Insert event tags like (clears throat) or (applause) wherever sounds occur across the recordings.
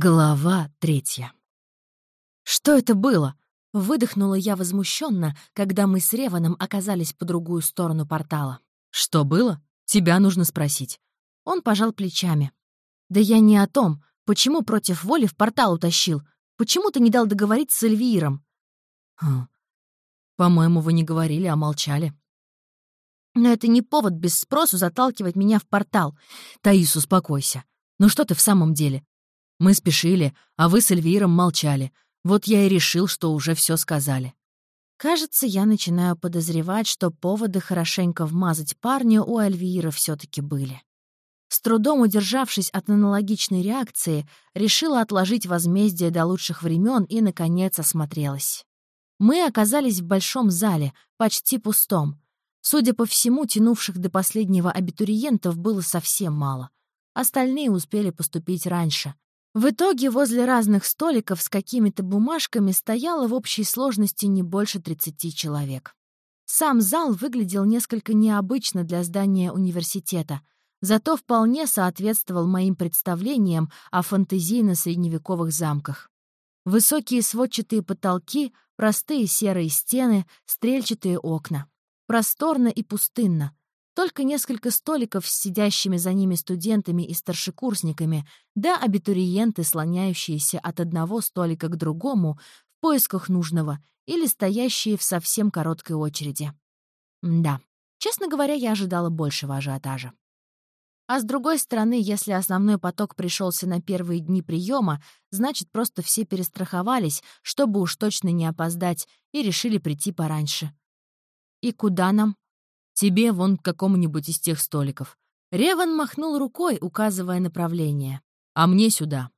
Глава третья. «Что это было?» — выдохнула я возмущенно, когда мы с Реваном оказались по другую сторону портала. «Что было? Тебя нужно спросить». Он пожал плечами. «Да я не о том. Почему против воли в портал утащил? Почему ты не дал договорить с Эльвиром?» хм. «По-моему, вы не говорили, а молчали». «Но это не повод без спросу заталкивать меня в портал. Таис, успокойся. Ну что ты в самом деле? Мы спешили, а вы с Эльвиром молчали. Вот я и решил, что уже все сказали. Кажется, я начинаю подозревать, что поводы хорошенько вмазать парня у Эльвира все таки были. С трудом удержавшись от аналогичной реакции, решила отложить возмездие до лучших времен и, наконец, осмотрелась. Мы оказались в большом зале, почти пустом. Судя по всему, тянувших до последнего абитуриентов было совсем мало. Остальные успели поступить раньше. В итоге возле разных столиков с какими-то бумажками стояло в общей сложности не больше 30 человек. Сам зал выглядел несколько необычно для здания университета, зато вполне соответствовал моим представлениям о фантазийно-средневековых замках. Высокие сводчатые потолки, простые серые стены, стрельчатые окна. Просторно и пустынно, только несколько столиков с сидящими за ними студентами и старшекурсниками, да абитуриенты, слоняющиеся от одного столика к другому в поисках нужного или стоящие в совсем короткой очереди. Да, честно говоря, я ожидала большего ажиотажа. А с другой стороны, если основной поток пришелся на первые дни приема, значит, просто все перестраховались, чтобы уж точно не опоздать, и решили прийти пораньше. «И куда нам?» Тебе вон к какому-нибудь из тех столиков». Реван махнул рукой, указывая направление. «А мне сюда».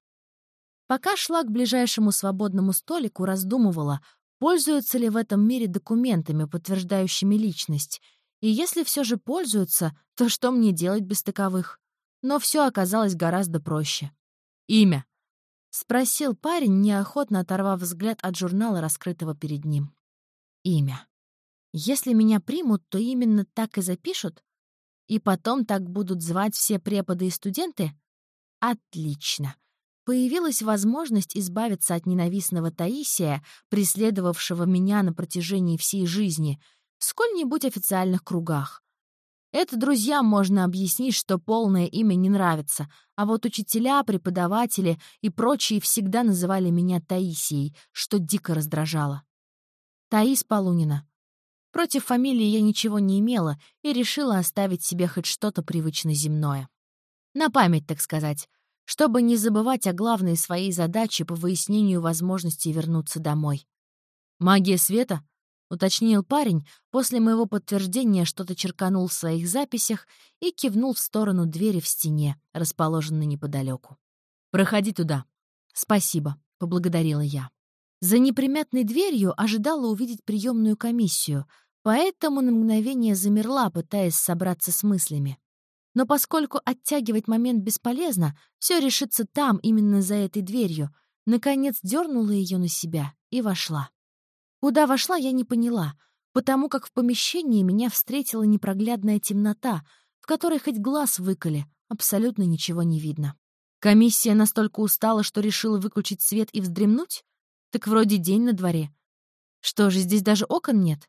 Пока шла к ближайшему свободному столику, раздумывала, пользуются ли в этом мире документами, подтверждающими личность. И если все же пользуются, то что мне делать без таковых? Но все оказалось гораздо проще. «Имя?» — спросил парень, неохотно оторвав взгляд от журнала, раскрытого перед ним. «Имя». Если меня примут, то именно так и запишут? И потом так будут звать все преподы и студенты? Отлично. Появилась возможность избавиться от ненавистного Таисия, преследовавшего меня на протяжении всей жизни, в сколь-нибудь официальных кругах. Это друзьям можно объяснить, что полное имя не нравится, а вот учителя, преподаватели и прочие всегда называли меня Таисией, что дико раздражало. Таис Полунина. Против фамилии я ничего не имела и решила оставить себе хоть что-то привычно земное. На память, так сказать, чтобы не забывать о главной своей задаче по выяснению возможности вернуться домой. «Магия света?» — уточнил парень, после моего подтверждения что-то черканул в своих записях и кивнул в сторону двери в стене, расположенной неподалеку. «Проходи туда». «Спасибо», — поблагодарила я. За неприметной дверью ожидала увидеть приемную комиссию, поэтому на мгновение замерла, пытаясь собраться с мыслями. Но поскольку оттягивать момент бесполезно, все решится там, именно за этой дверью, наконец дернула ее на себя и вошла. Куда вошла, я не поняла, потому как в помещении меня встретила непроглядная темнота, в которой хоть глаз выколи, абсолютно ничего не видно. Комиссия настолько устала, что решила выключить свет и вздремнуть? Так вроде день на дворе. Что же, здесь даже окон нет?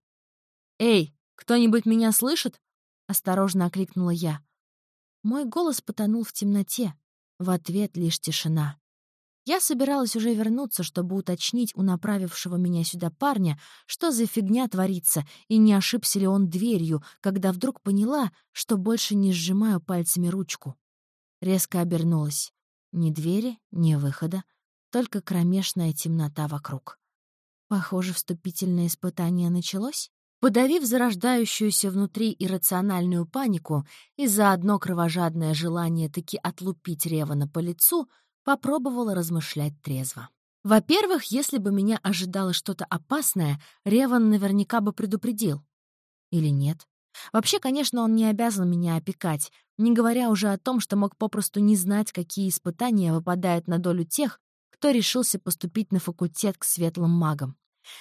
«Эй, кто-нибудь меня слышит?» — осторожно окликнула я. Мой голос потонул в темноте. В ответ лишь тишина. Я собиралась уже вернуться, чтобы уточнить у направившего меня сюда парня, что за фигня творится, и не ошибся ли он дверью, когда вдруг поняла, что больше не сжимаю пальцами ручку. Резко обернулась. Ни двери, ни выхода только кромешная темнота вокруг. Похоже, вступительное испытание началось? Подавив зарождающуюся внутри иррациональную панику и заодно кровожадное желание таки отлупить Ревана по лицу, попробовала размышлять трезво. Во-первых, если бы меня ожидало что-то опасное, Реван наверняка бы предупредил. Или нет? Вообще, конечно, он не обязан меня опекать, не говоря уже о том, что мог попросту не знать, какие испытания выпадают на долю тех, кто решился поступить на факультет к светлым магам.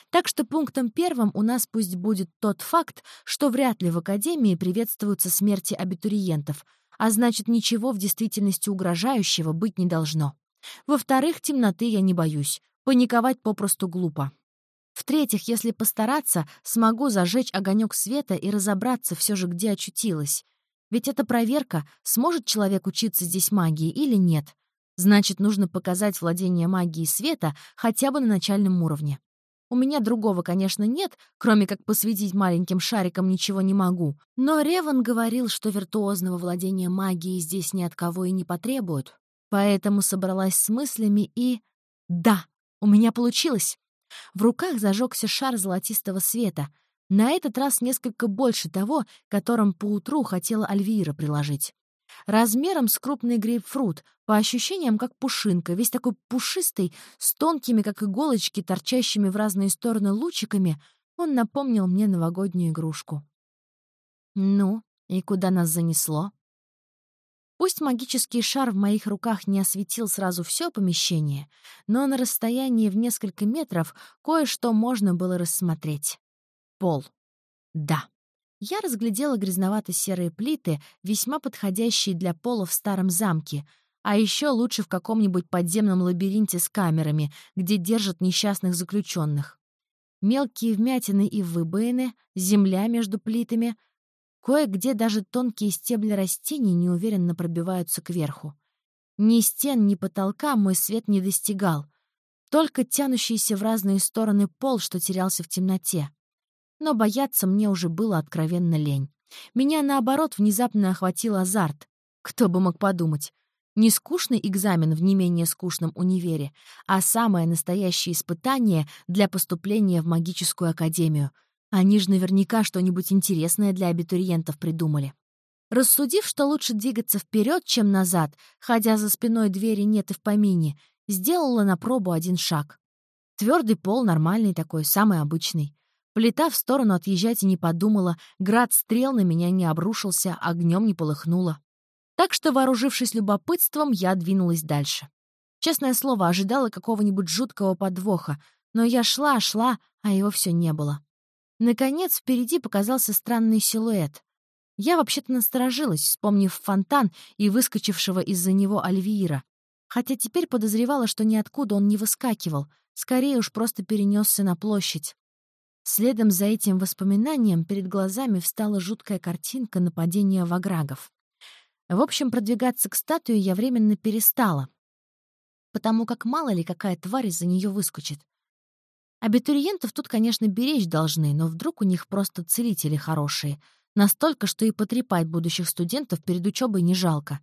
Так что пунктом первым у нас пусть будет тот факт, что вряд ли в Академии приветствуются смерти абитуриентов, а значит, ничего в действительности угрожающего быть не должно. Во-вторых, темноты я не боюсь. Паниковать попросту глупо. В-третьих, если постараться, смогу зажечь огонек света и разобраться все же, где очутилась. Ведь это проверка, сможет человек учиться здесь магии или нет. Значит, нужно показать владение магией света хотя бы на начальном уровне. У меня другого, конечно, нет, кроме как посветить маленьким шариком ничего не могу. Но Реван говорил, что виртуозного владения магией здесь ни от кого и не потребуют. Поэтому собралась с мыслями и... Да, у меня получилось. В руках зажегся шар золотистого света. На этот раз несколько больше того, которым поутру хотела Альвира приложить. Размером с крупный грейпфрут, по ощущениям как пушинка, весь такой пушистый, с тонкими, как иголочки, торчащими в разные стороны лучиками, он напомнил мне новогоднюю игрушку. Ну, и куда нас занесло? Пусть магический шар в моих руках не осветил сразу все помещение, но на расстоянии в несколько метров кое-что можно было рассмотреть. Пол. Да. Я разглядела грязновато-серые плиты, весьма подходящие для пола в старом замке, а еще лучше в каком-нибудь подземном лабиринте с камерами, где держат несчастных заключенных. Мелкие вмятины и выбоины, земля между плитами, кое-где даже тонкие стебли растений неуверенно пробиваются кверху. Ни стен, ни потолка мой свет не достигал, только тянущийся в разные стороны пол, что терялся в темноте но бояться мне уже было откровенно лень. Меня, наоборот, внезапно охватил азарт. Кто бы мог подумать. Не скучный экзамен в не менее скучном универе, а самое настоящее испытание для поступления в магическую академию. Они же наверняка что-нибудь интересное для абитуриентов придумали. Рассудив, что лучше двигаться вперед, чем назад, ходя за спиной двери нет и в помине, сделала на пробу один шаг. Твердый пол, нормальный такой, самый обычный. Плита в сторону отъезжать и не подумала, град стрел на меня не обрушился, огнем не полыхнуло. Так что, вооружившись любопытством, я двинулась дальше. Честное слово, ожидала какого-нибудь жуткого подвоха, но я шла, шла, а его все не было. Наконец, впереди показался странный силуэт. Я вообще-то насторожилась, вспомнив фонтан и выскочившего из-за него Альвиира. Хотя теперь подозревала, что ниоткуда он не выскакивал, скорее уж просто перенесся на площадь. Следом за этим воспоминанием перед глазами встала жуткая картинка нападения ваграгов. В общем, продвигаться к статуе я временно перестала, потому как мало ли какая тварь из-за нее выскочит. Абитуриентов тут, конечно, беречь должны, но вдруг у них просто целители хорошие, настолько, что и потрепать будущих студентов перед учебой не жалко.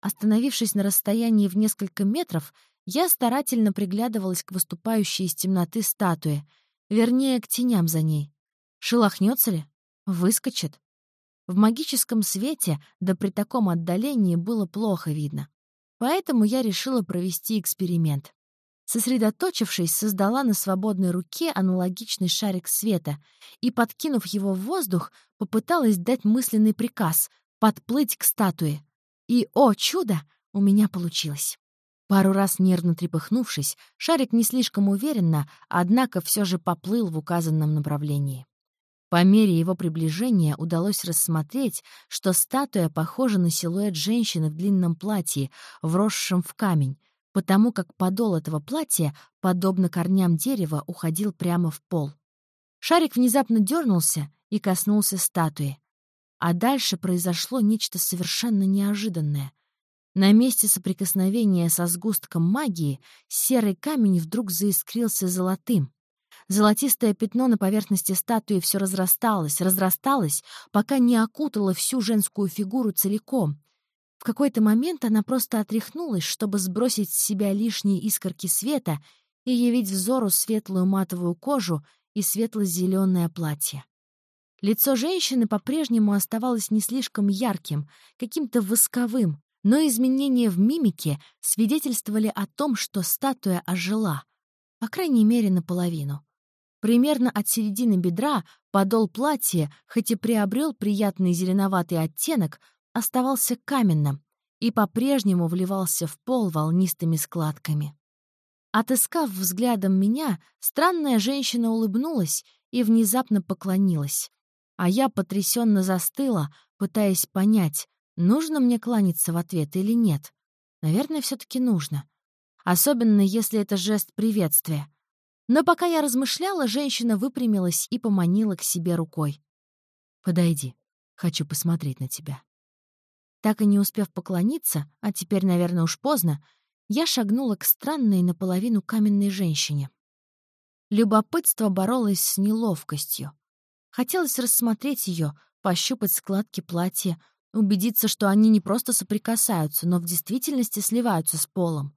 Остановившись на расстоянии в несколько метров, я старательно приглядывалась к выступающей из темноты статуе — Вернее, к теням за ней. Шелохнется ли? Выскочит? В магическом свете, да при таком отдалении, было плохо видно. Поэтому я решила провести эксперимент. Сосредоточившись, создала на свободной руке аналогичный шарик света и, подкинув его в воздух, попыталась дать мысленный приказ — подплыть к статуе. И, о чудо, у меня получилось. Пару раз нервно трепыхнувшись, шарик не слишком уверенно, однако все же поплыл в указанном направлении. По мере его приближения удалось рассмотреть, что статуя похожа на силуэт женщины в длинном платье, вросшем в камень, потому как подол этого платья, подобно корням дерева, уходил прямо в пол. Шарик внезапно дернулся и коснулся статуи. А дальше произошло нечто совершенно неожиданное — на месте соприкосновения со сгустком магии серый камень вдруг заискрился золотым. Золотистое пятно на поверхности статуи все разрасталось, разрасталось, пока не окутало всю женскую фигуру целиком. В какой-то момент она просто отряхнулась, чтобы сбросить с себя лишние искорки света и явить взору светлую матовую кожу и светло-зеленое платье. Лицо женщины по-прежнему оставалось не слишком ярким, каким-то восковым, но изменения в мимике свидетельствовали о том, что статуя ожила, по крайней мере, наполовину. Примерно от середины бедра подол платья, хоть и приобрел приятный зеленоватый оттенок, оставался каменным и по-прежнему вливался в пол волнистыми складками. Отыскав взглядом меня, странная женщина улыбнулась и внезапно поклонилась. А я потрясенно застыла, пытаясь понять, Нужно мне кланяться в ответ или нет? Наверное, все таки нужно. особенно если это жест приветствия. Но пока я размышляла, женщина выпрямилась и поманила к себе рукой. «Подойди, хочу посмотреть на тебя». Так и не успев поклониться, а теперь, наверное, уж поздно, я шагнула к странной наполовину каменной женщине. Любопытство боролось с неловкостью. Хотелось рассмотреть ее, пощупать складки платья, убедиться, что они не просто соприкасаются, но в действительности сливаются с полом.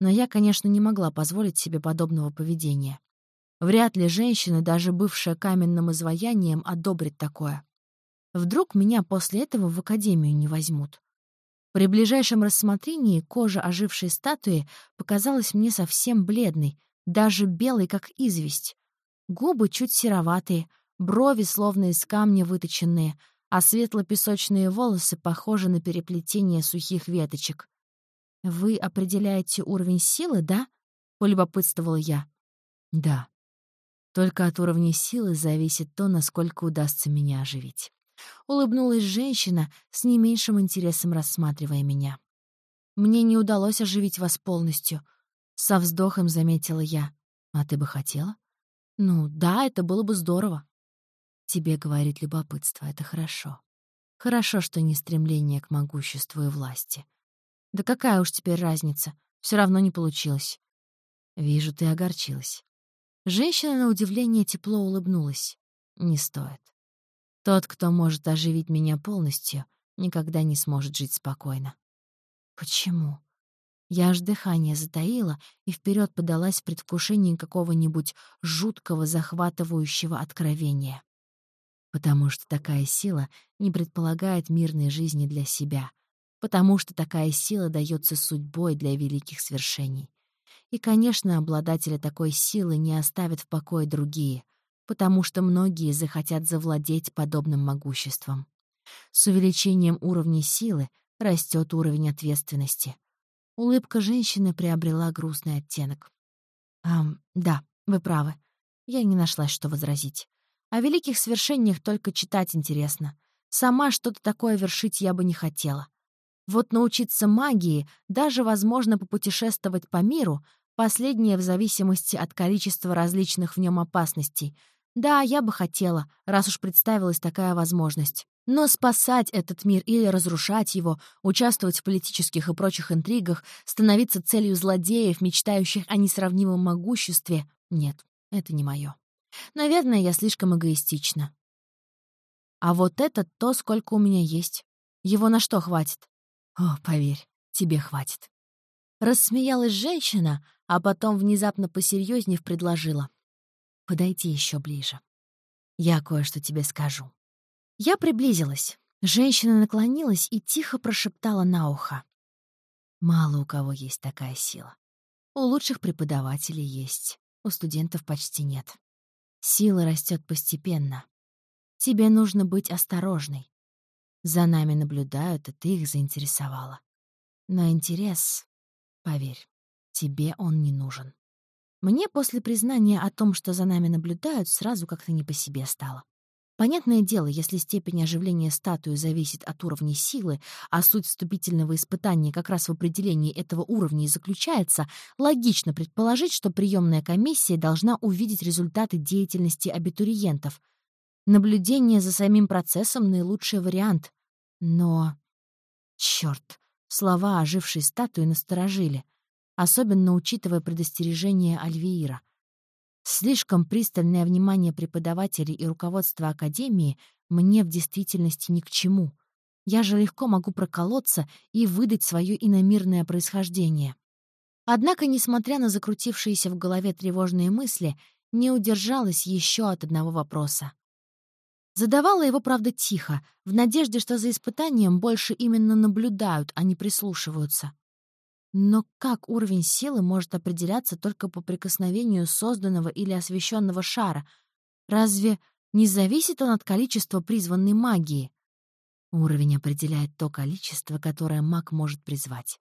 Но я, конечно, не могла позволить себе подобного поведения. Вряд ли женщина, даже бывшая каменным изваянием, одобрит такое. Вдруг меня после этого в академию не возьмут. При ближайшем рассмотрении кожа ожившей статуи показалась мне совсем бледной, даже белой, как известь. Губы чуть сероватые — брови словно из камня выточенные, а светло-песочные волосы похожи на переплетение сухих веточек. «Вы определяете уровень силы, да?» — полюбопытствовала я. «Да. Только от уровня силы зависит то, насколько удастся меня оживить». Улыбнулась женщина, с не меньшим интересом рассматривая меня. «Мне не удалось оживить вас полностью», — со вздохом заметила я. «А ты бы хотела?» «Ну, да, это было бы здорово». Тебе говорит любопытство, это хорошо. Хорошо, что не стремление к могуществу и власти. Да какая уж теперь разница, все равно не получилось. Вижу, ты огорчилась. Женщина на удивление тепло улыбнулась. Не стоит. Тот, кто может оживить меня полностью, никогда не сможет жить спокойно. Почему? Я аж дыхание затаила и вперед подалась в предвкушении какого-нибудь жуткого, захватывающего откровения потому что такая сила не предполагает мирной жизни для себя, потому что такая сила дается судьбой для великих свершений. И, конечно, обладателя такой силы не оставят в покое другие, потому что многие захотят завладеть подобным могуществом. С увеличением уровня силы растет уровень ответственности. Улыбка женщины приобрела грустный оттенок. «Ам, да, вы правы. Я не нашлась, что возразить. О великих свершениях только читать интересно. Сама что-то такое вершить я бы не хотела. Вот научиться магии, даже, возможно, попутешествовать по миру, последнее в зависимости от количества различных в нем опасностей. Да, я бы хотела, раз уж представилась такая возможность. Но спасать этот мир или разрушать его, участвовать в политических и прочих интригах, становиться целью злодеев, мечтающих о несравнимом могуществе — нет, это не мое. Наверное, я слишком эгоистична. А вот это то, сколько у меня есть. Его на что хватит? О, поверь, тебе хватит. Рассмеялась женщина, а потом внезапно посерьезнее предложила. Подойди еще ближе. Я кое-что тебе скажу. Я приблизилась. Женщина наклонилась и тихо прошептала на ухо. Мало у кого есть такая сила. У лучших преподавателей есть, у студентов почти нет. Сила растет постепенно. Тебе нужно быть осторожной. За нами наблюдают, и ты их заинтересовала. Но интерес, поверь, тебе он не нужен. Мне после признания о том, что за нами наблюдают, сразу как-то не по себе стало. Понятное дело, если степень оживления статуи зависит от уровня силы, а суть вступительного испытания как раз в определении этого уровня и заключается, логично предположить, что приемная комиссия должна увидеть результаты деятельности абитуриентов. Наблюдение за самим процессом — наилучший вариант. Но... Чёрт, слова ожившей статуи насторожили, особенно учитывая предостережение Альвиира — Слишком пристальное внимание преподавателей и руководства Академии мне в действительности ни к чему. Я же легко могу проколоться и выдать свое иномирное происхождение. Однако, несмотря на закрутившиеся в голове тревожные мысли, не удержалась еще от одного вопроса. Задавала его, правда, тихо, в надежде, что за испытанием больше именно наблюдают, а не прислушиваются. Но как уровень силы может определяться только по прикосновению созданного или освещенного шара? Разве не зависит он от количества призванной магии? Уровень определяет то количество, которое маг может призвать.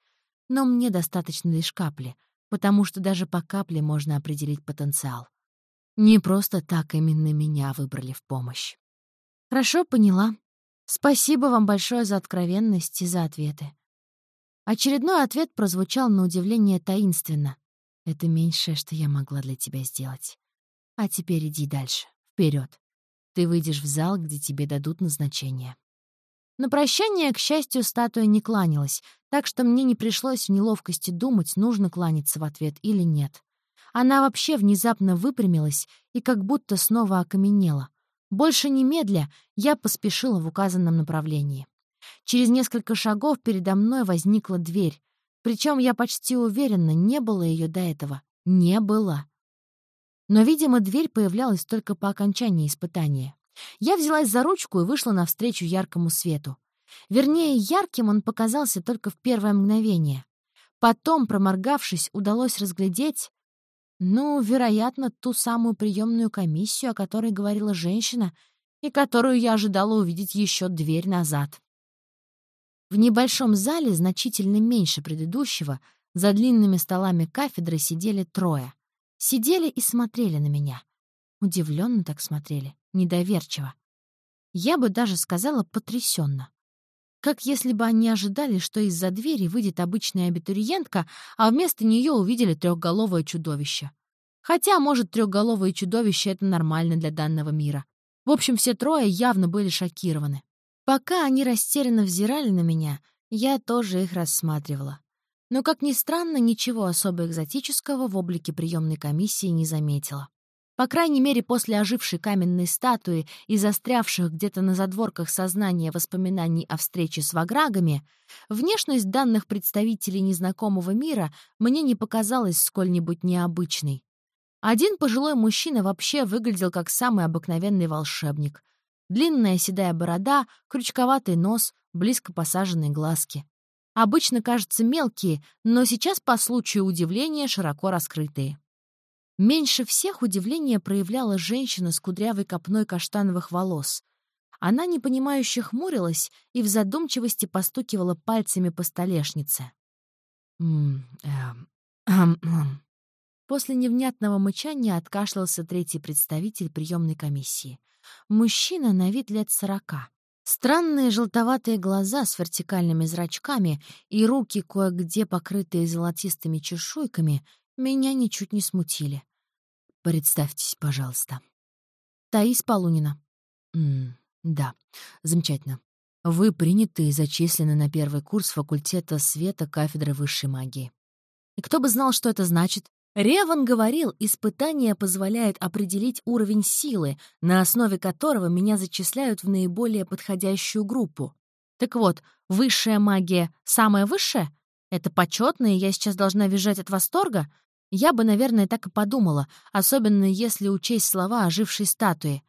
Но мне достаточно лишь капли, потому что даже по капле можно определить потенциал. Не просто так именно меня выбрали в помощь. Хорошо, поняла. Спасибо вам большое за откровенность и за ответы. Очередной ответ прозвучал на удивление таинственно. «Это меньшее, что я могла для тебя сделать. А теперь иди дальше, вперед. Ты выйдешь в зал, где тебе дадут назначение». На прощание, к счастью, статуя не кланялась, так что мне не пришлось в неловкости думать, нужно кланяться в ответ или нет. Она вообще внезапно выпрямилась и как будто снова окаменела. Больше немедля я поспешила в указанном направлении. Через несколько шагов передо мной возникла дверь. Причем я почти уверена, не было ее до этого. Не было. Но, видимо, дверь появлялась только по окончании испытания. Я взялась за ручку и вышла навстречу яркому свету. Вернее, ярким он показался только в первое мгновение. Потом, проморгавшись, удалось разглядеть, ну, вероятно, ту самую приемную комиссию, о которой говорила женщина, и которую я ожидала увидеть еще дверь назад. В небольшом зале, значительно меньше предыдущего, за длинными столами кафедры сидели трое. Сидели и смотрели на меня. Удивленно так смотрели, недоверчиво. Я бы даже сказала потрясенно. Как если бы они ожидали, что из-за двери выйдет обычная абитуриентка, а вместо нее увидели трехголовое чудовище. Хотя, может, трехголовое чудовище — это нормально для данного мира. В общем, все трое явно были шокированы. Пока они растерянно взирали на меня, я тоже их рассматривала. Но, как ни странно, ничего особо экзотического в облике приемной комиссии не заметила. По крайней мере, после ожившей каменной статуи и застрявших где-то на задворках сознания воспоминаний о встрече с ваграгами, внешность данных представителей незнакомого мира мне не показалась сколь-нибудь необычной. Один пожилой мужчина вообще выглядел как самый обыкновенный волшебник. Длинная седая борода, крючковатый нос, близко посаженные глазки. Обычно кажутся мелкие, но сейчас по случаю удивления широко раскрытые. Меньше всех удивление проявляла женщина с кудрявой копной каштановых волос. Она непонимающе хмурилась и в задумчивости постукивала пальцами по столешнице. «М -э (clears throat) После невнятного мычания откашлялся третий представитель приемной комиссии — Мужчина на вид лет сорока. Странные желтоватые глаза с вертикальными зрачками и руки, кое-где покрытые золотистыми чешуйками, меня ничуть не смутили. «Представьтесь, пожалуйста». «Таис Полунина». «М да, замечательно. Вы приняты и зачислены на первый курс факультета света кафедры высшей магии. И кто бы знал, что это значит? Реван говорил, испытание позволяет определить уровень силы, на основе которого меня зачисляют в наиболее подходящую группу. Так вот, высшая магия — самая высшая? Это почетно, и я сейчас должна визжать от восторга? Я бы, наверное, так и подумала, особенно если учесть слова ожившей статуи.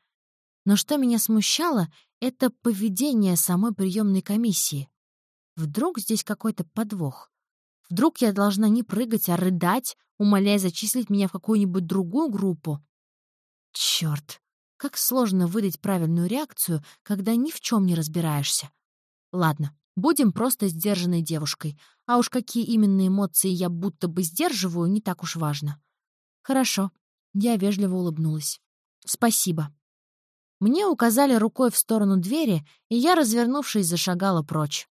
Но что меня смущало — это поведение самой приемной комиссии. Вдруг здесь какой-то подвох? Вдруг я должна не прыгать, а рыдать, умоляя зачислить меня в какую-нибудь другую группу? Чёрт, как сложно выдать правильную реакцию, когда ни в чем не разбираешься. Ладно, будем просто сдержанной девушкой, а уж какие именно эмоции я будто бы сдерживаю, не так уж важно. Хорошо, я вежливо улыбнулась. Спасибо. Мне указали рукой в сторону двери, и я, развернувшись, зашагала прочь.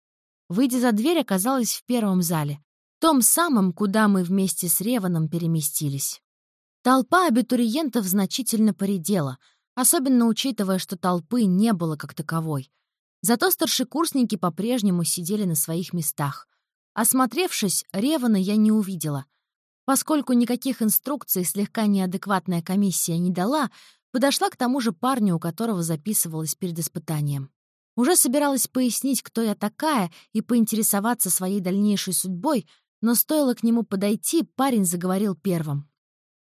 Выйдя за дверь, оказалась в первом зале том самом, куда мы вместе с Реваном переместились. Толпа абитуриентов значительно поредела, особенно учитывая, что толпы не было как таковой. Зато старшекурсники по-прежнему сидели на своих местах. Осмотревшись, Ревана я не увидела. Поскольку никаких инструкций слегка неадекватная комиссия не дала, подошла к тому же парню, у которого записывалась перед испытанием. Уже собиралась пояснить, кто я такая, и поинтересоваться своей дальнейшей судьбой, но стоило к нему подойти, парень заговорил первым.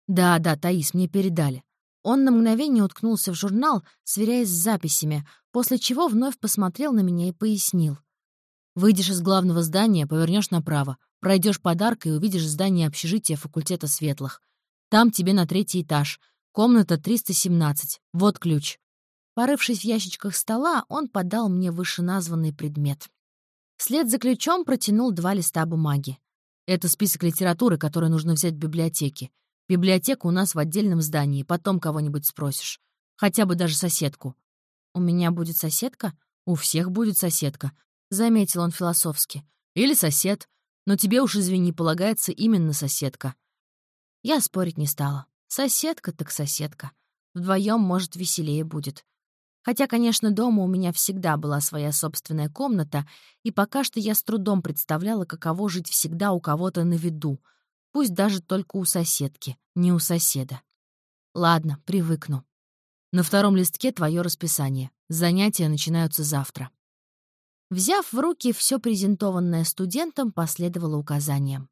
«Да, да, Таис, мне передали». Он на мгновение уткнулся в журнал, сверяясь с записями, после чего вновь посмотрел на меня и пояснил. «Выйдешь из главного здания, повернешь направо, пройдешь подарок и увидишь здание общежития факультета светлых. Там тебе на третий этаж, комната 317, вот ключ». Порывшись в ящичках стола, он подал мне вышеназванный предмет. Вслед за ключом протянул два листа бумаги. Это список литературы, который нужно взять в библиотеке. Библиотека у нас в отдельном здании, потом кого-нибудь спросишь. Хотя бы даже соседку. «У меня будет соседка?» «У всех будет соседка», — заметил он философски. «Или сосед. Но тебе уж, извини, полагается именно соседка». Я спорить не стала. Соседка так соседка. Вдвоем, может, веселее будет. Хотя, конечно, дома у меня всегда была своя собственная комната, и пока что я с трудом представляла, каково жить всегда у кого-то на виду, пусть даже только у соседки, не у соседа. Ладно, привыкну. На втором листке твое расписание. Занятия начинаются завтра. Взяв в руки все презентованное студентам, последовало указание.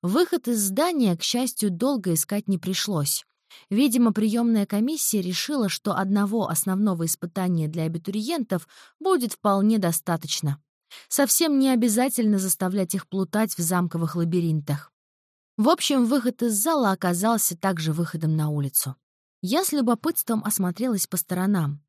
Выход из здания, к счастью, долго искать не пришлось. Видимо, приемная комиссия решила, что одного основного испытания для абитуриентов будет вполне достаточно. Совсем не обязательно заставлять их плутать в замковых лабиринтах. В общем, выход из зала оказался также выходом на улицу. Я с любопытством осмотрелась по сторонам.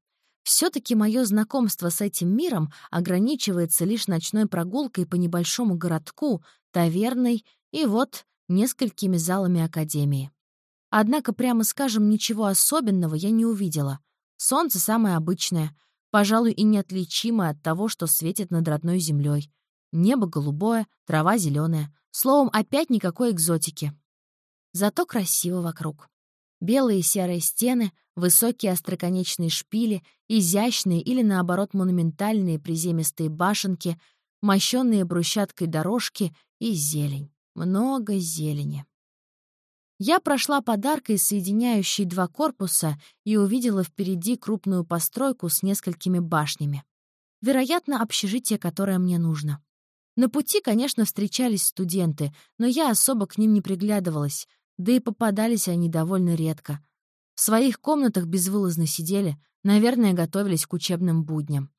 Все-таки мое знакомство с этим миром ограничивается лишь ночной прогулкой по небольшому городку, таверной и вот несколькими залами академии. Однако, прямо скажем, ничего особенного я не увидела. Солнце самое обычное, пожалуй, и неотличимое от того, что светит над родной землей. Небо голубое, трава зеленая. Словом, опять никакой экзотики. Зато красиво вокруг. Белые и серые стены, высокие остроконечные шпили, изящные или, наоборот, монументальные приземистые башенки, мощенные брусчаткой дорожки и зелень. Много зелени. Я прошла подаркой, соединяющей два корпуса, и увидела впереди крупную постройку с несколькими башнями. Вероятно, общежитие, которое мне нужно. На пути, конечно, встречались студенты, но я особо к ним не приглядывалась, да и попадались они довольно редко. В своих комнатах безвылазно сидели, наверное, готовились к учебным будням.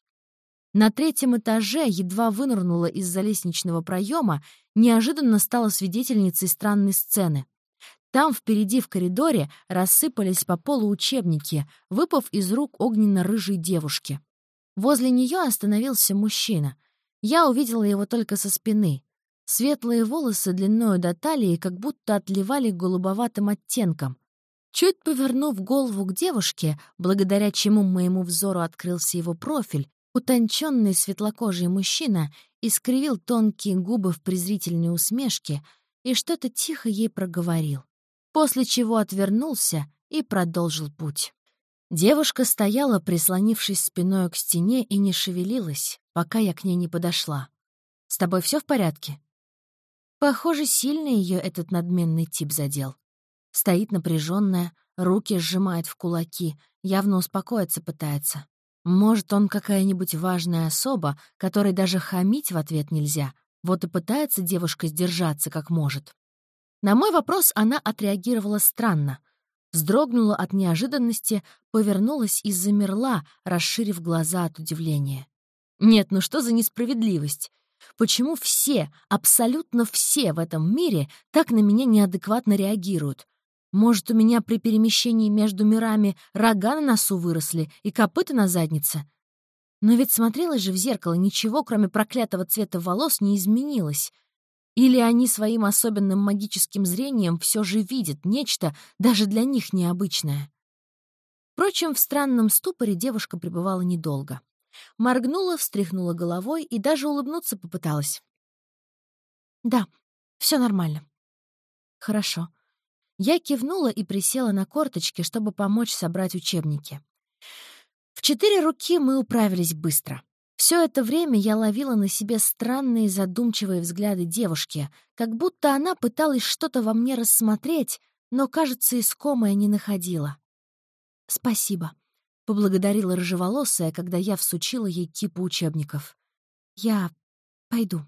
На третьем этаже едва вынырнула из-за лестничного проема, неожиданно стала свидетельницей странной сцены. Там впереди в коридоре рассыпались по полу учебники, выпав из рук огненно-рыжей девушки. Возле нее остановился мужчина. Я увидела его только со спины. Светлые волосы длиною до талии как будто отливали голубоватым оттенком. Чуть повернув голову к девушке, благодаря чему моему взору открылся его профиль, утонченный светлокожий мужчина искривил тонкие губы в презрительной усмешке и что-то тихо ей проговорил после чего отвернулся и продолжил путь. Девушка стояла, прислонившись спиной к стене, и не шевелилась, пока я к ней не подошла. «С тобой все в порядке?» Похоже, сильно ее этот надменный тип задел. Стоит напряженная, руки сжимает в кулаки, явно успокоиться пытается. Может, он какая-нибудь важная особа, которой даже хамить в ответ нельзя, вот и пытается девушка сдержаться как может. На мой вопрос она отреагировала странно. Вздрогнула от неожиданности, повернулась и замерла, расширив глаза от удивления. Нет, ну что за несправедливость? Почему все, абсолютно все в этом мире так на меня неадекватно реагируют? Может, у меня при перемещении между мирами рога на носу выросли и копыта на заднице? Но ведь смотрелась же в зеркало, ничего, кроме проклятого цвета волос, не изменилось. Или они своим особенным магическим зрением все же видят нечто даже для них необычное? Впрочем, в странном ступоре девушка пребывала недолго. Моргнула, встряхнула головой и даже улыбнуться попыталась. «Да, все нормально». «Хорошо». Я кивнула и присела на корточки, чтобы помочь собрать учебники. В четыре руки мы управились быстро. Все это время я ловила на себе странные задумчивые взгляды девушки, как будто она пыталась что-то во мне рассмотреть, но, кажется, искомое не находила. «Спасибо», — поблагодарила рыжеволосая, когда я всучила ей кипу учебников. «Я пойду».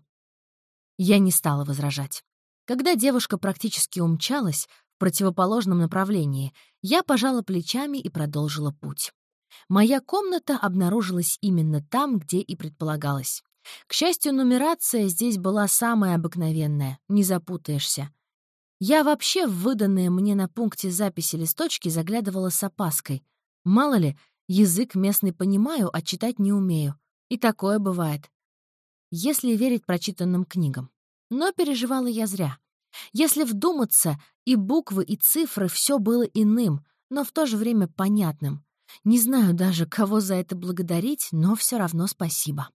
Я не стала возражать. Когда девушка практически умчалась в противоположном направлении, я пожала плечами и продолжила путь. Моя комната обнаружилась именно там, где и предполагалось. К счастью, нумерация здесь была самая обыкновенная, не запутаешься. Я вообще в выданные мне на пункте записи листочки заглядывала с опаской. Мало ли, язык местный понимаю, а читать не умею. И такое бывает. Если верить прочитанным книгам. Но переживала я зря. Если вдуматься, и буквы, и цифры — все было иным, но в то же время понятным. Не знаю даже, кого за это благодарить, но все равно спасибо.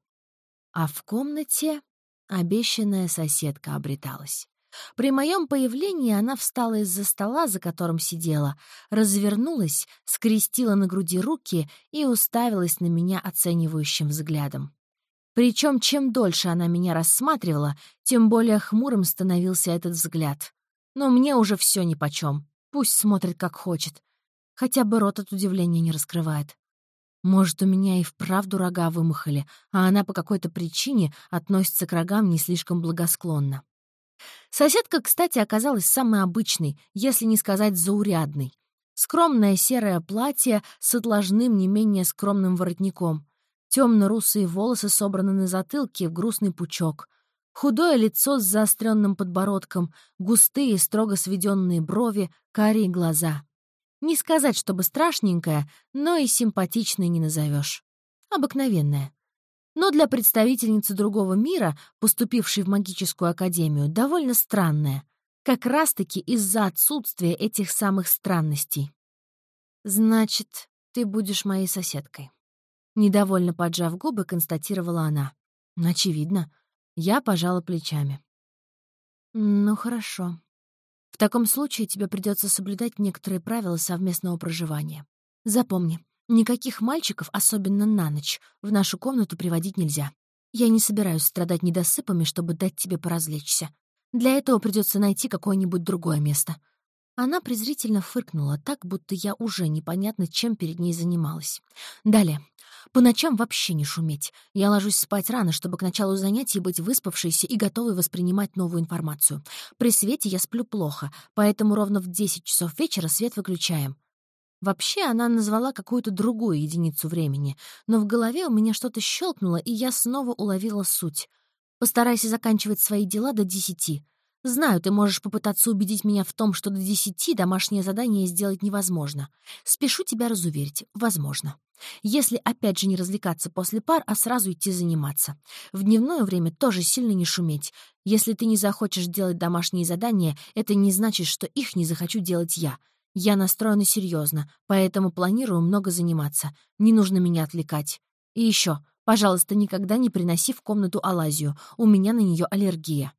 А в комнате... Обещанная соседка обреталась. При моем появлении она встала из-за стола, за которым сидела, развернулась, скрестила на груди руки и уставилась на меня оценивающим взглядом. Причем, чем дольше она меня рассматривала, тем более хмурым становился этот взгляд. Но мне уже все нипочем. Пусть смотрит, как хочет. Хотя бы рот от удивления не раскрывает. Может, у меня и вправду рога вымахали, а она по какой-то причине относится к рогам не слишком благосклонно. Соседка, кстати, оказалась самой обычной, если не сказать заурядной. Скромное серое платье с отложным не менее скромным воротником. Темно-русые волосы собраны на затылке в грустный пучок. Худое лицо с заостренным подбородком, густые, строго сведенные брови, карие глаза. Не сказать, чтобы страшненькая, но и симпатичной не назовешь. Обыкновенная но для представительницы другого мира, поступившей в магическую академию, довольно странное, как раз-таки из-за отсутствия этих самых странностей. «Значит, ты будешь моей соседкой», — недовольно поджав губы, констатировала она. «Очевидно». Я пожала плечами. «Ну, хорошо. В таком случае тебе придется соблюдать некоторые правила совместного проживания. Запомни, Никаких мальчиков, особенно на ночь, в нашу комнату приводить нельзя. Я не собираюсь страдать недосыпами, чтобы дать тебе поразвлечься. Для этого придется найти какое-нибудь другое место». Она презрительно фыркнула так, будто я уже непонятно, чем перед ней занималась. Далее. По ночам вообще не шуметь. Я ложусь спать рано, чтобы к началу занятий быть выспавшейся и готовой воспринимать новую информацию. При свете я сплю плохо, поэтому ровно в 10 часов вечера свет выключаем. Вообще она назвала какую-то другую единицу времени, но в голове у меня что-то щелкнуло, и я снова уловила суть. Постарайся заканчивать свои дела до десяти. Знаю, ты можешь попытаться убедить меня в том, что до десяти домашнее задание сделать невозможно. Спешу тебя разуверить. Возможно. Если опять же не развлекаться после пар, а сразу идти заниматься. В дневное время тоже сильно не шуметь. Если ты не захочешь делать домашние задания, это не значит, что их не захочу делать я. Я настроена серьезно, поэтому планирую много заниматься. Не нужно меня отвлекать. И еще, пожалуйста, никогда не приноси в комнату Алазию. У меня на нее аллергия.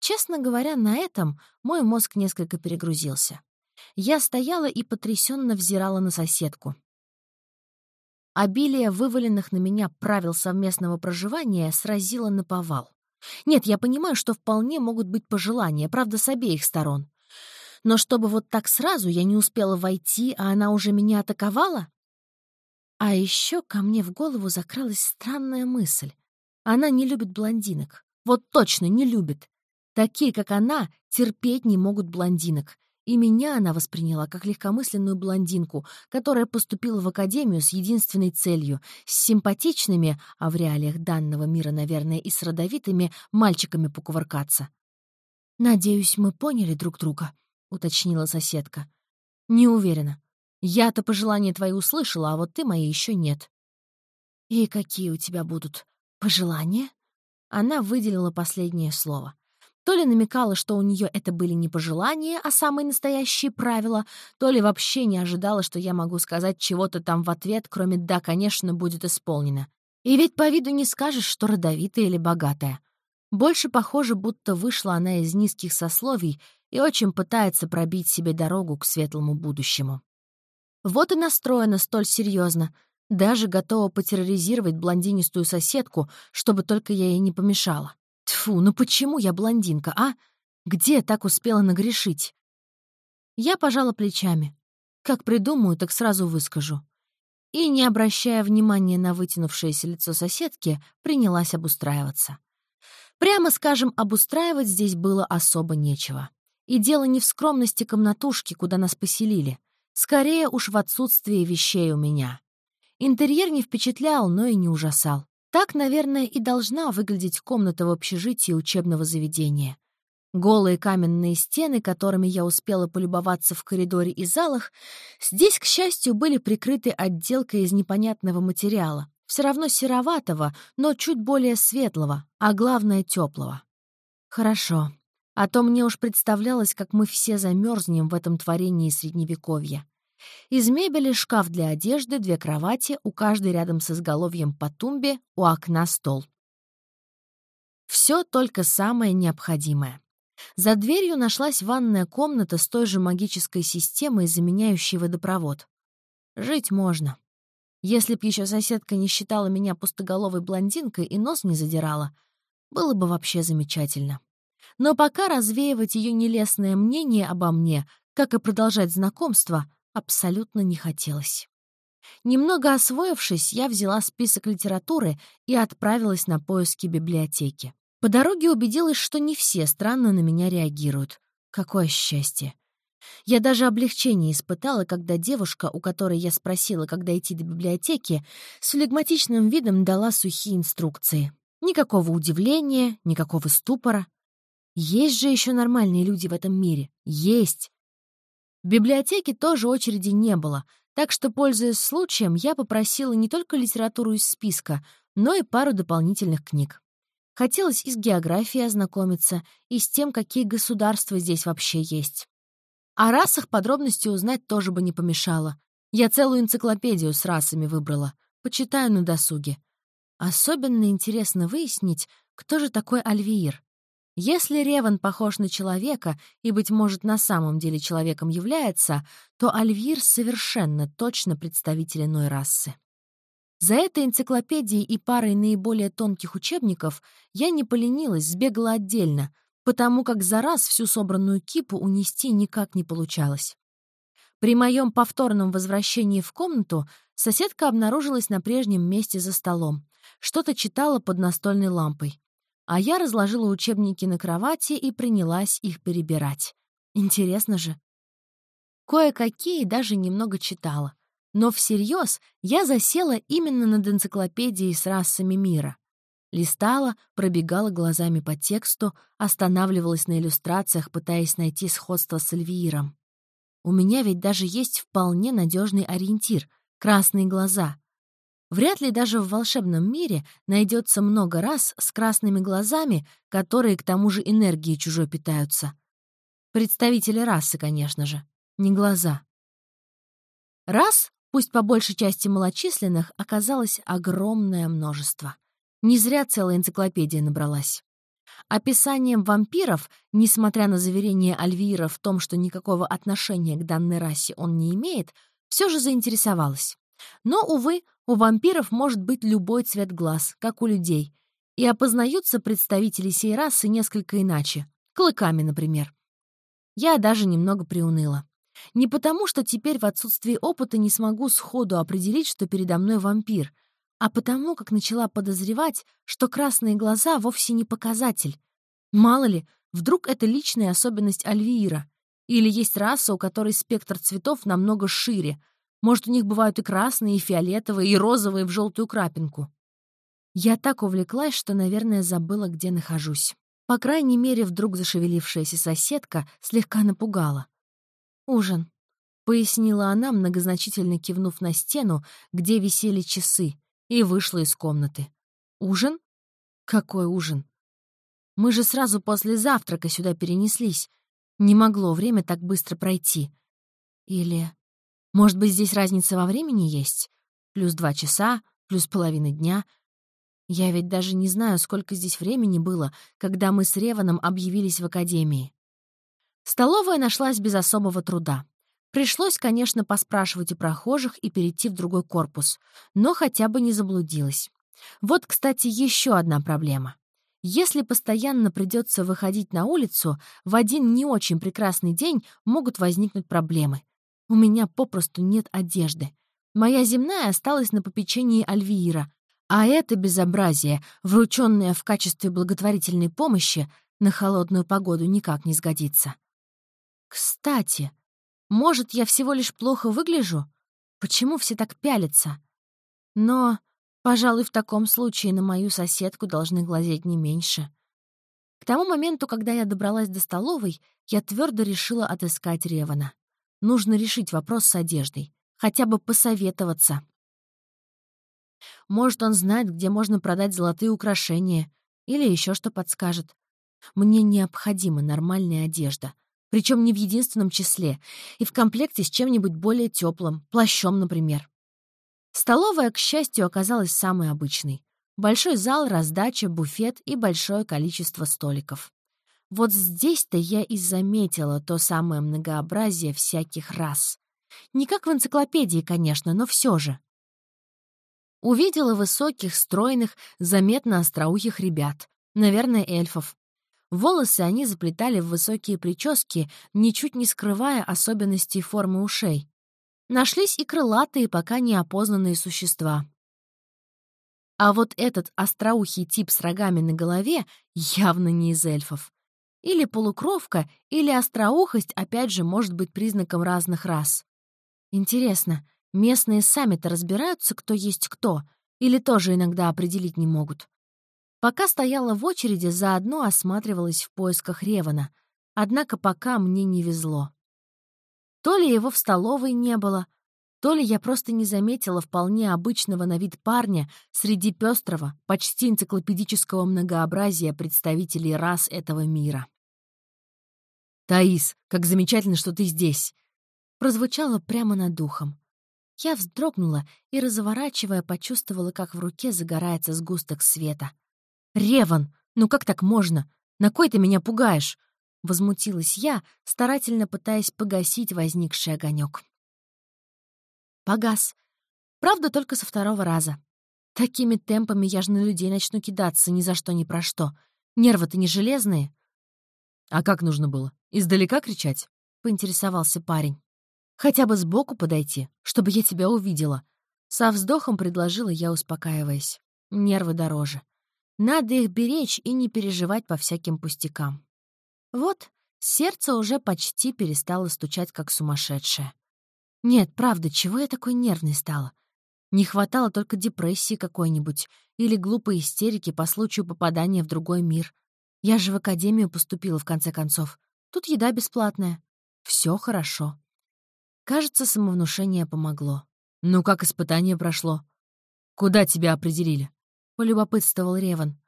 Честно говоря, на этом мой мозг несколько перегрузился. Я стояла и потрясенно взирала на соседку. Обилие вываленных на меня правил совместного проживания сразило на повал. Нет, я понимаю, что вполне могут быть пожелания, правда, с обеих сторон. Но чтобы вот так сразу я не успела войти, а она уже меня атаковала? А еще ко мне в голову закралась странная мысль. Она не любит блондинок. Вот точно не любит. Такие, как она, терпеть не могут блондинок. И меня она восприняла как легкомысленную блондинку, которая поступила в академию с единственной целью — с симпатичными, а в реалиях данного мира, наверное, и с родовитыми, мальчиками покувыркаться. «Надеюсь, мы поняли друг друга», — уточнила соседка. «Не уверена. Я-то пожелания твои услышала, а вот ты мои еще нет». «И какие у тебя будут пожелания?» Она выделила последнее слово. То ли намекала, что у нее это были не пожелания, а самые настоящие правила, то ли вообще не ожидала, что я могу сказать чего-то там в ответ, кроме «да, конечно, будет исполнено». И ведь по виду не скажешь, что родовитая или богатая. Больше похоже, будто вышла она из низких сословий и очень пытается пробить себе дорогу к светлому будущему. Вот и настроена столь серьезно, даже готова потерроризировать блондинистую соседку, чтобы только я ей не помешала. Тфу, ну почему я блондинка, а? Где так успела нагрешить? Я пожала плечами. Как придумаю, так сразу выскажу. И, не обращая внимания на вытянувшееся лицо соседки, принялась обустраиваться. Прямо скажем, обустраивать здесь было особо нечего. И дело не в скромности комнатушки, куда нас поселили. Скорее уж в отсутствии вещей у меня. Интерьер не впечатлял, но и не ужасал. Так, наверное, и должна выглядеть комната в общежитии учебного заведения. Голые каменные стены, которыми я успела полюбоваться в коридоре и залах, здесь, к счастью, были прикрыты отделкой из непонятного материала, все равно сероватого, но чуть более светлого, а главное — теплого. Хорошо. А то мне уж представлялось, как мы все замерзнем в этом творении Средневековья. Из мебели шкаф для одежды, две кровати, у каждой рядом с изголовьем по тумбе, у окна стол. Все только самое необходимое. За дверью нашлась ванная комната с той же магической системой, заменяющей водопровод. Жить можно. Если б еще соседка не считала меня пустоголовой блондинкой и нос не задирала, было бы вообще замечательно. Но пока развеивать ее нелестное мнение обо мне, как и продолжать знакомство, абсолютно не хотелось. Немного освоившись, я взяла список литературы и отправилась на поиски библиотеки. По дороге убедилась, что не все странно на меня реагируют. Какое счастье! Я даже облегчение испытала, когда девушка, у которой я спросила, когда идти до библиотеки, с флегматичным видом дала сухие инструкции. Никакого удивления, никакого ступора. Есть же еще нормальные люди в этом мире. Есть. В библиотеке тоже очереди не было, так что, пользуясь случаем, я попросила не только литературу из списка, но и пару дополнительных книг. Хотелось и с географией ознакомиться, и с тем, какие государства здесь вообще есть. О расах подробности узнать тоже бы не помешало. Я целую энциклопедию с расами выбрала. Почитаю на досуге. Особенно интересно выяснить, кто же такой Альвиир. Если Реван похож на человека и, быть может, на самом деле человеком является, то Альвир совершенно точно представитель иной расы. За этой энциклопедией и парой наиболее тонких учебников я не поленилась, сбегала отдельно, потому как за раз всю собранную кипу унести никак не получалось. При моем повторном возвращении в комнату соседка обнаружилась на прежнем месте за столом, что-то читала под настольной лампой а я разложила учебники на кровати и принялась их перебирать. Интересно же. Кое-какие даже немного читала. Но всерьез я засела именно над энциклопедией с расами мира. Листала, пробегала глазами по тексту, останавливалась на иллюстрациях, пытаясь найти сходство с Эльвииром. У меня ведь даже есть вполне надежный ориентир — красные глаза. Вряд ли даже в волшебном мире найдется много раз с красными глазами, которые к тому же энергией чужой питаются. Представители расы, конечно же, не глаза. Рас, пусть по большей части малочисленных, оказалось огромное множество. Не зря целая энциклопедия набралась. Описанием вампиров, несмотря на заверение Альвира в том, что никакого отношения к данной расе он не имеет, все же заинтересовалась. Но, увы, у вампиров может быть любой цвет глаз, как у людей, и опознаются представители сей расы несколько иначе, клыками, например. Я даже немного приуныла. Не потому, что теперь в отсутствии опыта не смогу сходу определить, что передо мной вампир, а потому, как начала подозревать, что красные глаза вовсе не показатель. Мало ли, вдруг это личная особенность Альвиира, или есть раса, у которой спектр цветов намного шире, может, у них бывают и красные, и фиолетовые, и розовые в желтую крапинку. Я так увлеклась, что, наверное, забыла, где нахожусь. По крайней мере, вдруг зашевелившаяся соседка слегка напугала. «Ужин», — пояснила она, многозначительно кивнув на стену, где висели часы, и вышла из комнаты. «Ужин? Какой ужин? Мы же сразу после завтрака сюда перенеслись. Не могло время так быстро пройти. Или... Может быть, здесь разница во времени есть? Плюс два часа, плюс половина дня. Я ведь даже не знаю, сколько здесь времени было, когда мы с Реваном объявились в академии. Столовая нашлась без особого труда. Пришлось, конечно, поспрашивать у прохожих и перейти в другой корпус, но хотя бы не заблудилась. Вот, кстати, еще одна проблема. Если постоянно придется выходить на улицу, в один не очень прекрасный день могут возникнуть проблемы. У меня попросту нет одежды. Моя земная осталась на попечении Альвиира, а это безобразие, врученное в качестве благотворительной помощи, на холодную погоду никак не сгодится. Кстати, может, я всего лишь плохо выгляжу? Почему все так пялятся? Но, пожалуй, в таком случае на мою соседку должны глазеть не меньше. К тому моменту, когда я добралась до столовой, я твердо решила отыскать Ревана. Нужно решить вопрос с одеждой. Хотя бы посоветоваться. Может, он знает, где можно продать золотые украшения. Или еще что подскажет. Мне необходима нормальная одежда. Причем не в единственном числе. И в комплекте с чем-нибудь более теплым, плащом, например. Столовая, к счастью, оказалась самой обычной. Большой зал, раздача, буфет и большое количество столиков. Вот здесь-то я и заметила то самое многообразие всяких рас. Не как в энциклопедии, конечно, но все же. Увидела высоких, стройных, заметно остроухих ребят. Наверное, эльфов. Волосы они заплетали в высокие прически, ничуть не скрывая особенностей формы ушей. Нашлись и крылатые, пока не опознанные существа. А вот этот остроухий тип с рогами на голове явно не из эльфов. Или полукровка, или остроухость, опять же, может быть признаком разных рас. Интересно, местные сами-то разбираются, кто есть кто, или тоже иногда определить не могут? Пока стояла в очереди, заодно осматривалась в поисках Ревана. Однако пока мне не везло. То ли его в столовой не было, то ли я просто не заметила вполне обычного на вид парня среди пестрого, почти энциклопедического многообразия представителей рас этого мира. «Таис, как замечательно, что ты здесь!» прозвучало прямо над духом. Я вздрогнула и, разворачивая, почувствовала, как в руке загорается сгусток света. «Реван! Ну как так можно? На кой ты меня пугаешь?» Возмутилась я, старательно пытаясь погасить возникший огонек. Погас. Правда, только со второго раза. Такими темпами я же на людей начну кидаться ни за что ни про что. Нервы-то не железные. «А как нужно было? Издалека кричать?» — поинтересовался парень. «Хотя бы сбоку подойти, чтобы я тебя увидела». Со вздохом предложила я, успокаиваясь. Нервы дороже. Надо их беречь и не переживать по всяким пустякам. Вот, сердце уже почти перестало стучать, как сумасшедшее. Нет, правда, чего я такой нервной стала? Не хватало только депрессии какой-нибудь или глупой истерики по случаю попадания в другой мир. Я же в академию поступила, в конце концов. Тут еда бесплатная. Все хорошо. Кажется, самовнушение помогло. Ну, как испытание прошло? Куда тебя определили? Полюбопытствовал Реван.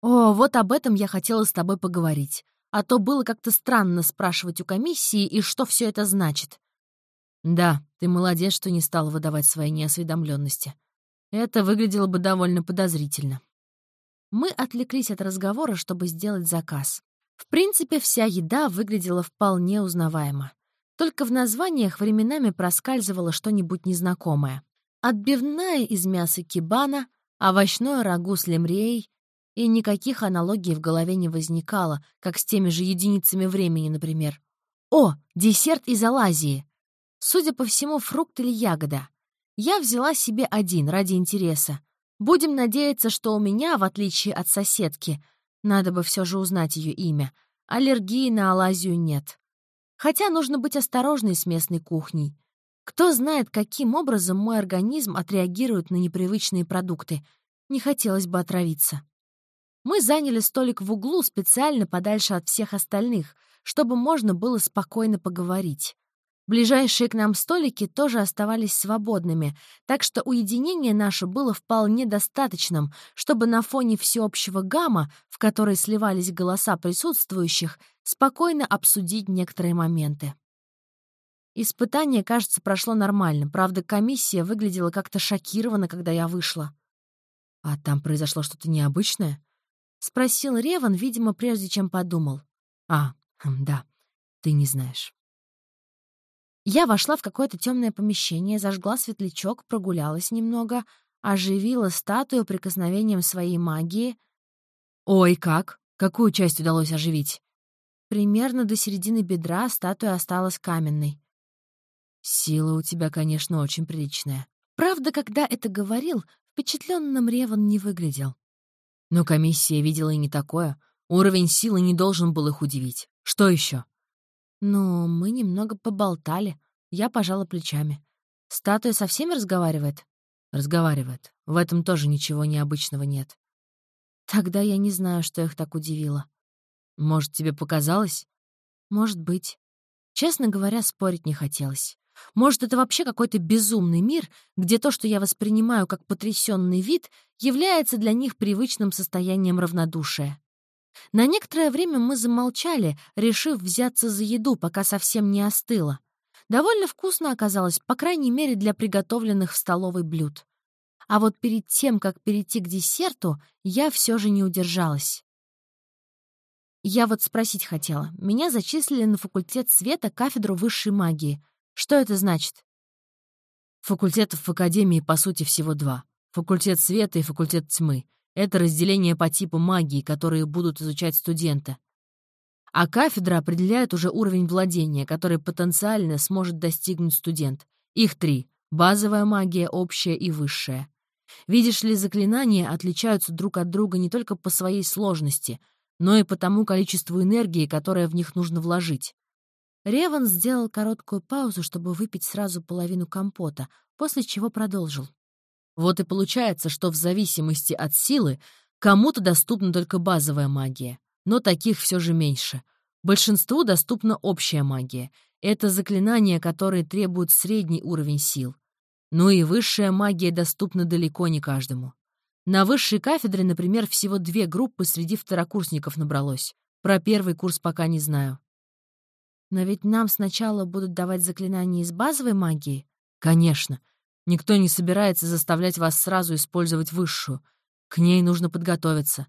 О, вот об этом я хотела с тобой поговорить. А то было как-то странно спрашивать у комиссии, и что все это значит. Да, ты молодец, что не стал выдавать своей неосведомленности. Это выглядело бы довольно подозрительно. Мы отвлеклись от разговора, чтобы сделать заказ. В принципе, вся еда выглядела вполне узнаваемо. Только в названиях временами проскальзывало что-нибудь незнакомое. Отбивная из мяса кибана, овощное рагу с лемреей, и никаких аналогий в голове не возникало, как с теми же единицами времени, например. О, десерт из Алазии! Судя по всему, фрукт или ягода. Я взяла себе один ради интереса. Будем надеяться, что у меня, в отличие от соседки, надо бы все же узнать ее имя, аллергии на Алазию нет. Хотя нужно быть осторожной с местной кухней. Кто знает, каким образом мой организм отреагирует на непривычные продукты. Не хотелось бы отравиться. Мы заняли столик в углу специально подальше от всех остальных, чтобы можно было спокойно поговорить. Ближайшие к нам столики тоже оставались свободными, так что уединение наше было вполне достаточным, чтобы на фоне всеобщего гамма, в которой сливались голоса присутствующих, спокойно обсудить некоторые моменты. Испытание, кажется, прошло нормально, правда, комиссия выглядела как-то шокирована, когда я вышла. «А там произошло что-то необычное?» — спросил Реван, видимо, прежде чем подумал. «А, хм, да, ты не знаешь». Я вошла в какое-то темное помещение, зажгла светлячок, прогулялась немного, оживила статую прикосновением своей магии. «Ой, как? Какую часть удалось оживить?» Примерно до середины бедра статуя осталась каменной. «Сила у тебя, конечно, очень приличная». Правда, когда это говорил, впечатленным Реван не выглядел. Но комиссия видела и не такое. Уровень силы не должен был их удивить. Что еще? Ну, мы немного поболтали. Я пожала плечами. Статуя со всеми разговаривает? Разговаривает. В этом тоже ничего необычного нет. Тогда я не знаю, что их так удивило. Может, тебе показалось? Может быть. Честно говоря, спорить не хотелось. Может, это вообще какой-то безумный мир, где то, что я воспринимаю как потрясенный вид, является для них привычным состоянием равнодушия. На некоторое время мы замолчали, решив взяться за еду, пока совсем не остыло. Довольно вкусно оказалось, по крайней мере, для приготовленных в столовой блюд. А вот перед тем, как перейти к десерту, я все же не удержалась. Я вот спросить хотела. Меня зачислили на факультет света кафедру высшей магии. Что это значит? Факультетов в Академии, по сути, всего два. Факультет света и факультет тьмы. Это разделение по типу магии, которые будут изучать студенты. А кафедра определяет уже уровень владения, который потенциально сможет достигнуть студент. Их три — базовая магия, общая и высшая. Видишь ли, заклинания отличаются друг от друга не только по своей сложности, но и по тому количеству энергии, которое в них нужно вложить. Реван сделал короткую паузу, чтобы выпить сразу половину компота, после чего продолжил. Вот и получается, что в зависимости от силы кому-то доступна только базовая магия, но таких все же меньше. Большинству доступна общая магия. Это заклинания, которые требуют средний уровень сил. Ну и высшая магия доступна далеко не каждому. На высшей кафедре, например, всего две группы среди второкурсников набралось. Про первый курс пока не знаю. Но ведь нам сначала будут давать заклинания из базовой магии? Конечно. Никто не собирается заставлять вас сразу использовать высшую. К ней нужно подготовиться.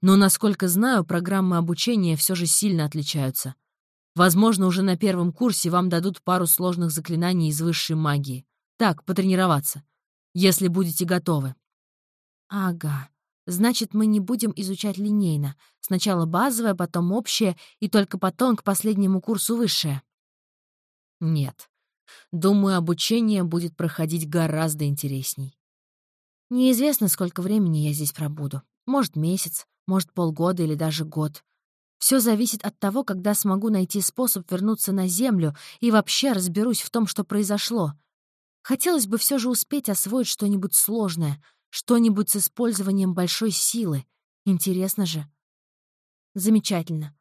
Но, насколько знаю, программы обучения все же сильно отличаются. Возможно, уже на первом курсе вам дадут пару сложных заклинаний из высшей магии. Так, потренироваться. Если будете готовы. Ага. Значит, мы не будем изучать линейно. Сначала базовое, потом общее, и только потом к последнему курсу высшее. Нет. Думаю, обучение будет проходить гораздо интересней. Неизвестно, сколько времени я здесь пробуду. Может, месяц, может, полгода или даже год. Все зависит от того, когда смогу найти способ вернуться на Землю и вообще разберусь в том, что произошло. Хотелось бы все же успеть освоить что-нибудь сложное, что-нибудь с использованием большой силы. Интересно же. Замечательно.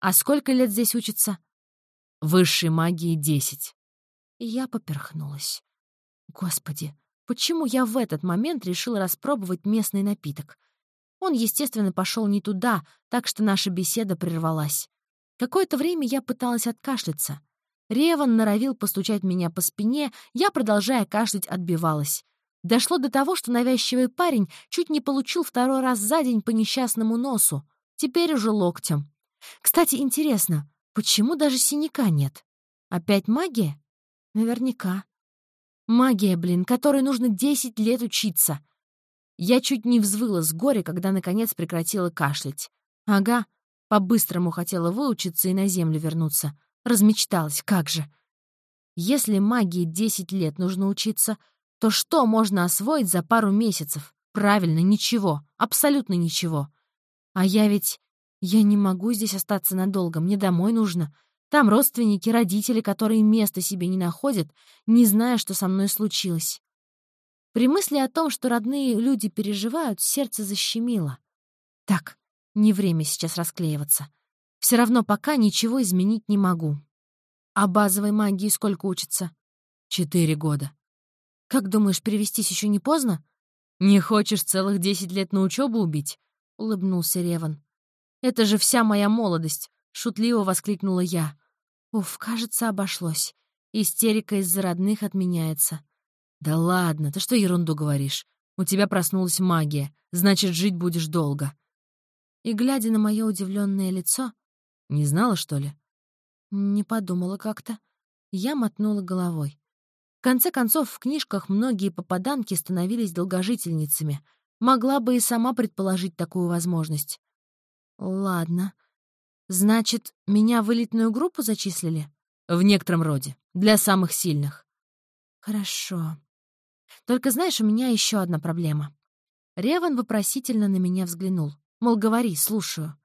А сколько лет здесь учится? Высшей магии десять. И я поперхнулась. Господи, почему я в этот момент решила распробовать местный напиток? Он, естественно, пошел не туда, так что наша беседа прервалась. Какое-то время я пыталась откашляться. Реван норовил постучать меня по спине, я, продолжая кашлять, отбивалась. Дошло до того, что навязчивый парень чуть не получил второй раз за день по несчастному носу. Теперь уже локтем. Кстати, интересно, почему даже синяка нет? Опять магия? Наверняка. Магия, блин, которой нужно 10 лет учиться. Я чуть не взвыла с горя, когда наконец прекратила кашлять. Ага, по-быстрому хотела выучиться и на землю вернуться. Размечталась, как же. Если магии 10 лет нужно учиться, то что можно освоить за пару месяцев? Правильно, ничего. Абсолютно ничего. А я ведь... Я не могу здесь остаться надолго, мне домой нужно. Там родственники, родители, которые места себе не находят, не зная, что со мной случилось. При мысли о том, что родные люди переживают, сердце защемило. Так, не время сейчас расклеиваться. Все равно пока ничего изменить не могу. А базовой магии сколько учится? Четыре года. Как думаешь, перевестись еще не поздно? Не хочешь целых десять лет на учебу убить? Улыбнулся Реван. Это же вся моя молодость, шутливо воскликнула я. Уф, кажется, обошлось. Истерика из-за родных отменяется. Да ладно, ты что ерунду говоришь? У тебя проснулась магия, значит, жить будешь долго. И, глядя на мое удивленное лицо... Не знала, что ли? Не подумала как-то. Я мотнула головой. В конце концов, в книжках многие попаданки становились долгожительницами. Могла бы и сама предположить такую возможность. Ладно. Значит, меня в элитную группу зачислили? В некотором роде. Для самых сильных. Хорошо. Только знаешь, у меня еще одна проблема. Реван вопросительно на меня взглянул. Мол, говори, слушаю.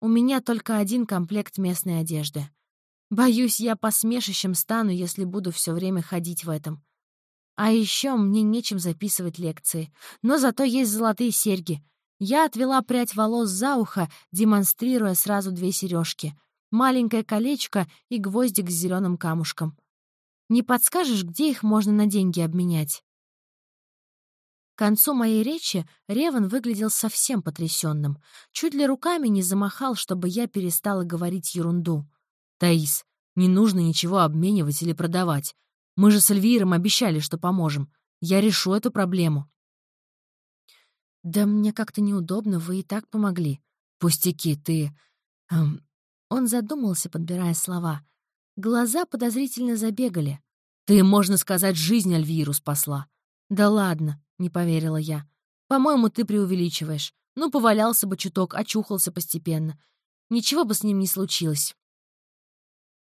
У меня только один комплект местной одежды. Боюсь, я посмешищем стану, если буду все время ходить в этом. А еще мне нечем записывать лекции. Но зато есть золотые серьги. Я отвела прядь волос за ухо, демонстрируя сразу две сережки. Маленькое колечко и гвоздик с зеленым камушком. Не подскажешь, где их можно на деньги обменять? К концу моей речи Реван выглядел совсем потрясенным. Чуть ли руками не замахал, чтобы я перестала говорить ерунду. «Таис, не нужно ничего обменивать или продавать. Мы же с Эльвиром обещали, что поможем. Я решу эту проблему». «Да мне как-то неудобно, вы и так помогли». «Пустяки, ты...» эм... Он задумался, подбирая слова. Глаза подозрительно забегали. «Ты, можно сказать, жизнь Альвиру спасла». «Да ладно», — не поверила я. «По-моему, ты преувеличиваешь. Ну, повалялся бы чуток, очухался постепенно. Ничего бы с ним не случилось.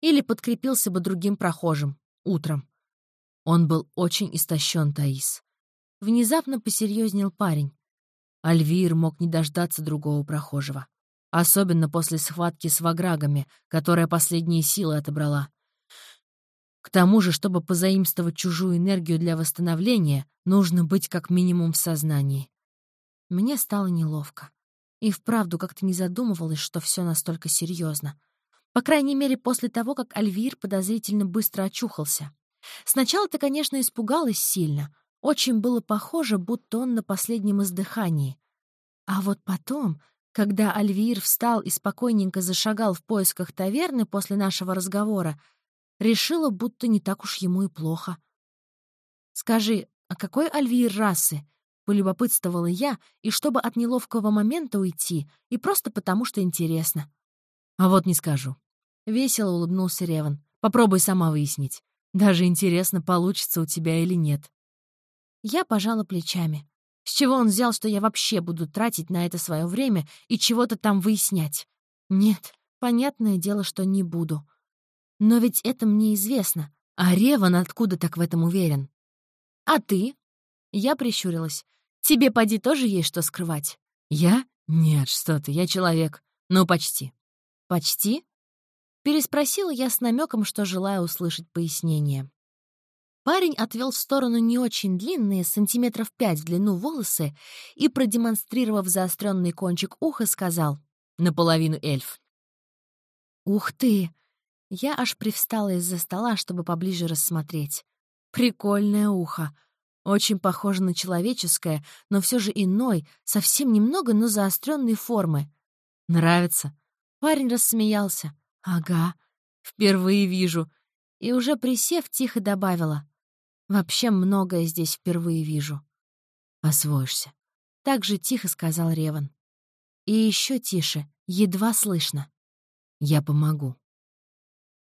Или подкрепился бы другим прохожим. Утром. Он был очень истощен, Таис. Внезапно посерьезнел парень. Альвир мог не дождаться другого прохожего. Особенно после схватки с ваграгами, которая последние силы отобрала. К тому же, чтобы позаимствовать чужую энергию для восстановления, нужно быть как минимум в сознании. Мне стало неловко. И вправду как-то не задумывалась, что все настолько серьезно. По крайней мере, после того, как Альвир подозрительно быстро очухался. Сначала-то, конечно, испугалась сильно, очень было похоже, будто он на последнем издыхании. А вот потом, когда Альвир встал и спокойненько зашагал в поисках таверны после нашего разговора, решила, будто не так уж ему и плохо. «Скажи, а какой Альвир расы?» — полюбопытствовала я, и чтобы от неловкого момента уйти, и просто потому, что интересно. «А вот не скажу». Весело улыбнулся Реван. «Попробуй сама выяснить. Даже интересно, получится у тебя или нет». Я пожала плечами. С чего он взял, что я вообще буду тратить на это свое время и чего-то там выяснять? Нет, понятное дело, что не буду. Но ведь это мне известно. А Реван откуда так в этом уверен? А ты? Я прищурилась. Тебе, поди, тоже есть что скрывать? Я? Нет, что ты, я человек. Ну, почти. Почти? Переспросила я с намеком, что желаю услышать пояснение. Парень отвел в сторону не очень длинные, сантиметров пять в длину волосы и, продемонстрировав заостренный кончик уха, сказал «Наполовину эльф». «Ух ты!» Я аж привстала из-за стола, чтобы поближе рассмотреть. Прикольное ухо. Очень похоже на человеческое, но все же иной, совсем немного, но заостренной формы. «Нравится?» Парень рассмеялся. «Ага, впервые вижу». И уже присев, тихо добавила. Вообще многое здесь впервые вижу. Освоишься. Так же тихо сказал Реван. И еще тише, едва слышно. Я помогу.